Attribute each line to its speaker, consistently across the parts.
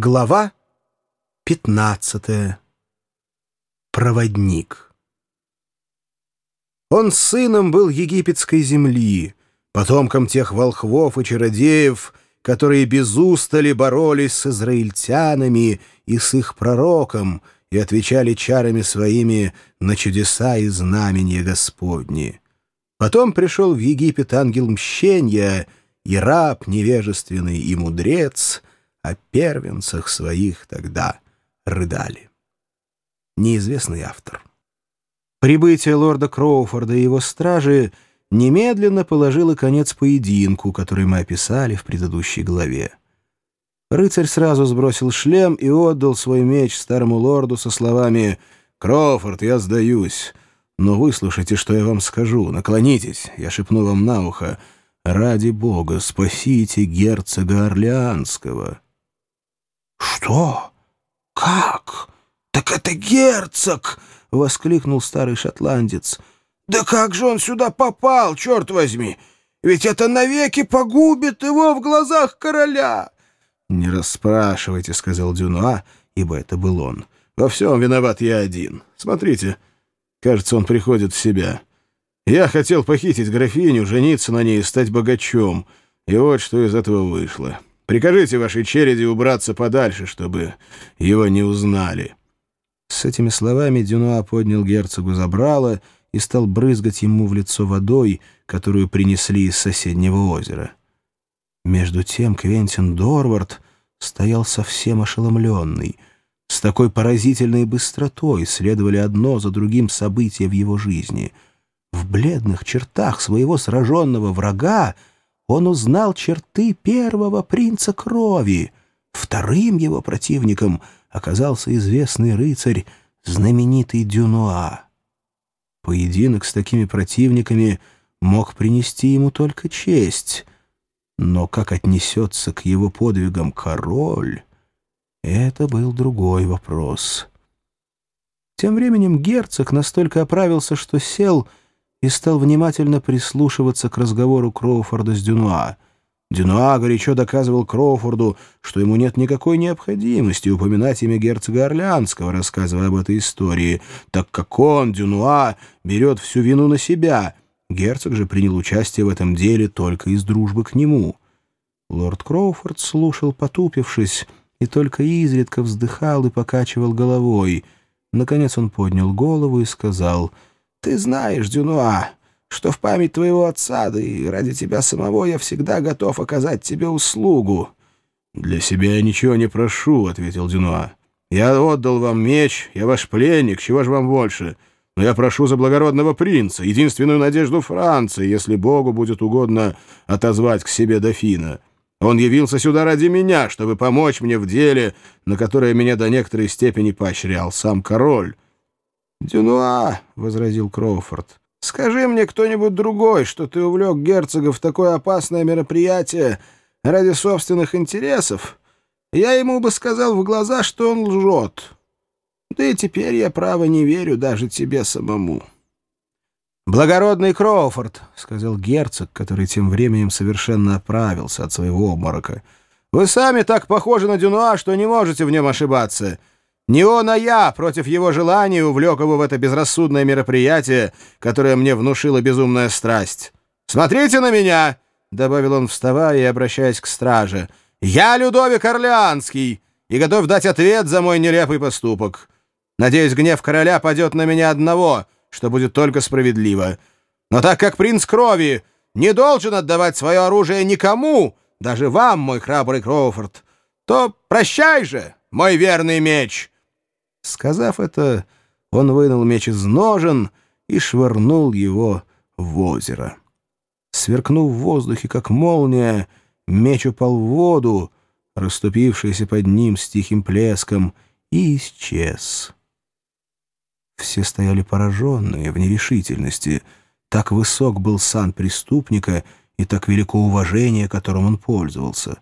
Speaker 1: Глава 15. Проводник. Он сыном был египетской земли, потомком тех волхвов и чародеев, которые без устали боролись с израильтянами и с их пророком и отвечали чарами своими на чудеса и знамения Господни. Потом пришел в Египет ангел мщения, и раб невежественный и мудрец — о первенцах своих тогда рыдали. Неизвестный автор. Прибытие лорда Кроуфорда и его стражи немедленно положило конец поединку, который мы описали в предыдущей главе. Рыцарь сразу сбросил шлем и отдал свой меч старому лорду со словами «Кроуфорд, я сдаюсь, но выслушайте, что я вам скажу. Наклонитесь, я шепну вам на ухо. Ради бога, спасите герцога Орлеанского».
Speaker 2: «Что? Как? Так это герцог!» — воскликнул старый шотландец. «Да как же он сюда попал, черт возьми! Ведь это навеки погубит его в глазах короля!»
Speaker 1: «Не расспрашивайте», — сказал Дюнуа, ибо это был он. «Во всем виноват я один. Смотрите, кажется, он приходит в себя. Я хотел похитить графиню, жениться на ней и стать богачом, и вот что из этого вышло». Прикажите вашей череди убраться подальше, чтобы его не узнали». С этими словами Дюнуа поднял герцогу забрало и стал брызгать ему в лицо водой, которую принесли из соседнего озера. Между тем Квентин Дорвард стоял совсем ошеломленный. С такой поразительной быстротой следовали одно за другим события в его жизни. В бледных чертах своего сраженного врага он узнал черты первого принца крови. Вторым его противником оказался известный рыцарь, знаменитый Дюнуа. Поединок с такими противниками мог принести ему только честь, но как отнесется к его подвигам король, это был другой вопрос. Тем временем герцог настолько оправился, что сел — и стал внимательно прислушиваться к разговору Кроуфорда с Дюнуа. Дюнуа горячо доказывал Кроуфорду, что ему нет никакой необходимости упоминать имя герцога Орлеанского, рассказывая об этой истории, так как он, Дюнуа, берет всю вину на себя. Герцог же принял участие в этом деле только из дружбы к нему. Лорд Кроуфорд слушал, потупившись, и только изредка вздыхал и покачивал головой. Наконец он поднял голову и сказал — ты знаешь, Дюнуа, что в память твоего отца, да и ради тебя самого я всегда готов оказать тебе услугу». «Для себя я ничего не прошу», — ответил Дюнуа. «Я отдал вам меч, я ваш пленник, чего же вам больше? Но я прошу за благородного принца, единственную надежду Франции, если Богу будет угодно отозвать к себе дофина. Он явился сюда ради меня, чтобы помочь мне в деле, на которое меня до некоторой степени поощрял сам король».
Speaker 2: «Дюнуа», — возразил Кроуфорд, — «скажи мне кто-нибудь другой, что ты увлек герцога в такое опасное мероприятие ради собственных интересов, я ему бы сказал в глаза, что он лжет. Да и теперь я, право, не верю даже тебе самому».
Speaker 1: «Благородный Кроуфорд», — сказал герцог, который тем временем совершенно оправился от своего обморока, — «вы сами так похожи на Дюнуа, что не можете в нем ошибаться». Не он, а я, против его желания, увлек его в это безрассудное мероприятие, которое мне внушила безумная страсть. «Смотрите на меня!» — добавил он, вставая и обращаясь к страже. «Я Людовик Орлеанский и готов дать ответ за мой нелепый поступок. Надеюсь, гнев короля падет на меня одного, что будет только справедливо. Но так как принц крови не должен отдавать свое оружие никому, даже вам, мой храбрый Кроуфорд, то прощай же, мой верный меч!» Сказав это, он вынул меч из ножен и швырнул его в озеро. Сверкнув в воздухе, как молния, меч упал в воду, расступившийся под ним с тихим плеском, и исчез. Все стояли пораженные, в нерешительности. Так высок был сан преступника и так велико уважение, которым он пользовался.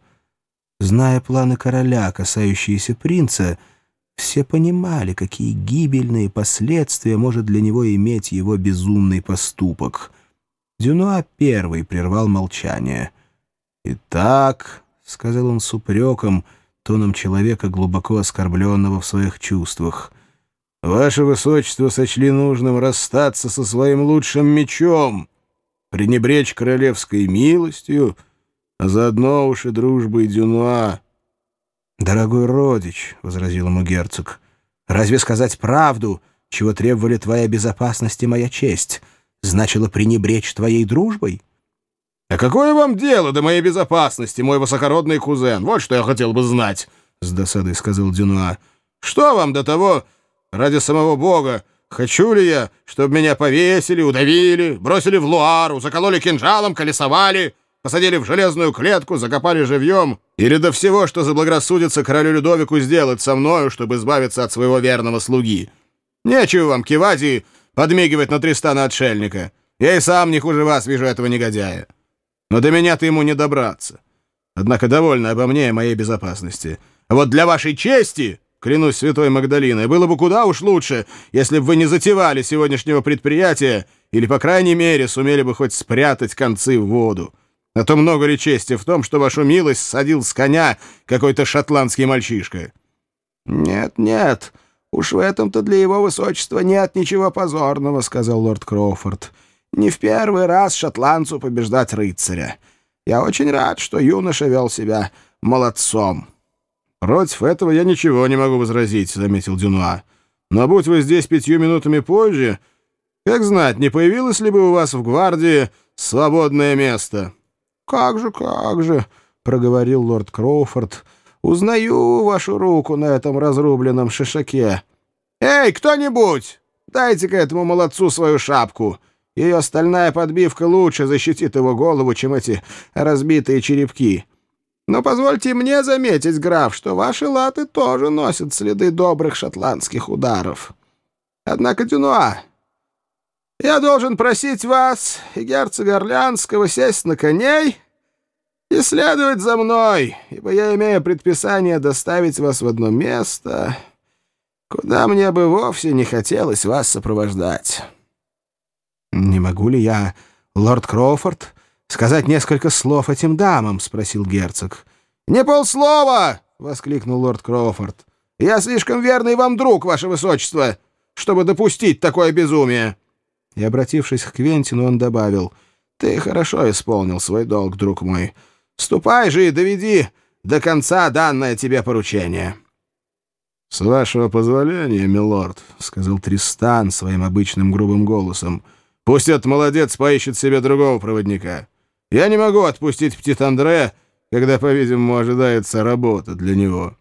Speaker 1: Зная планы короля, касающиеся принца, все понимали, какие гибельные последствия может для него иметь его безумный поступок. Дюнуа первый прервал молчание. «Итак», — сказал он с упреком,
Speaker 2: тоном человека, глубоко оскорбленного в своих чувствах. «Ваше Высочество сочли нужным расстаться со своим лучшим мечом, пренебречь королевской милостью, а заодно уж и дружбой Дюнуа». «Дорогой родич», — возразил ему герцог, — «разве сказать правду, чего требовали твоя безопасность и моя честь, значило пренебречь твоей дружбой?»
Speaker 1: «А какое вам дело до моей безопасности, мой высокородный кузен? Вот что я хотел бы знать», — с досадой сказал Дюнуа. «Что вам до того, ради самого Бога, хочу ли я, чтобы меня повесили, удавили, бросили в луару, закололи кинжалом, колесовали?» посадили в железную клетку, закопали живьем, или до всего, что заблагорассудится королю Людовику сделать со мною, чтобы избавиться от своего верного слуги. Нечего вам, Кивази, подмигивать на Тристана Отшельника. Я и сам не хуже вас вижу этого негодяя. Но до меня-то ему не добраться. Однако довольно обо мне и моей безопасности. А вот для вашей чести, клянусь святой Магдалиной, было бы куда уж лучше, если бы вы не затевали сегодняшнего предприятия или, по крайней мере, сумели бы хоть спрятать концы в воду. А то много ли чести в том, что вашу милость садил с коня какой-то шотландский мальчишка?
Speaker 2: «Нет, нет, уж в этом-то для его высочества нет ничего позорного», — сказал лорд Кроуфорд. «Не в первый раз шотландцу побеждать рыцаря. Я очень рад, что юноша вел себя молодцом».
Speaker 1: «Против этого я ничего не могу возразить», — заметил Дюнуа. «Но будь вы здесь пятью минутами позже, как знать, не появилось ли бы у вас в гвардии свободное место?»
Speaker 2: «Как же, как же», — проговорил лорд Кроуфорд, — «узнаю вашу руку на этом разрубленном шишаке». «Эй, кто-нибудь, дайте-ка этому молодцу свою шапку. Ее стальная подбивка лучше защитит его голову, чем эти разбитые черепки. Но позвольте мне заметить, граф, что ваши латы тоже носят следы добрых шотландских ударов. Однако, Дюнуа, я должен просить вас и герцога Орлеанского сесть на коней и следовать за мной, ибо я имею предписание доставить вас в одно место, куда мне бы вовсе не хотелось вас сопровождать. — Не могу ли я, лорд Кроуфорд, сказать несколько слов этим дамам? — спросил герцог. — Не полслова! — воскликнул лорд Кроуфорд. — Я слишком верный вам друг, ваше высочество, чтобы допустить такое безумие. — и, обратившись к Квентину, он добавил, «Ты хорошо исполнил свой долг, друг мой. Ступай же и доведи до конца данное тебе поручение».
Speaker 1: «С вашего позволения, милорд», — сказал Тристан своим обычным грубым голосом, «пусть этот молодец поищет себе другого проводника. Я не могу отпустить Птит Андре, когда, по-видимому, ожидается работа для него».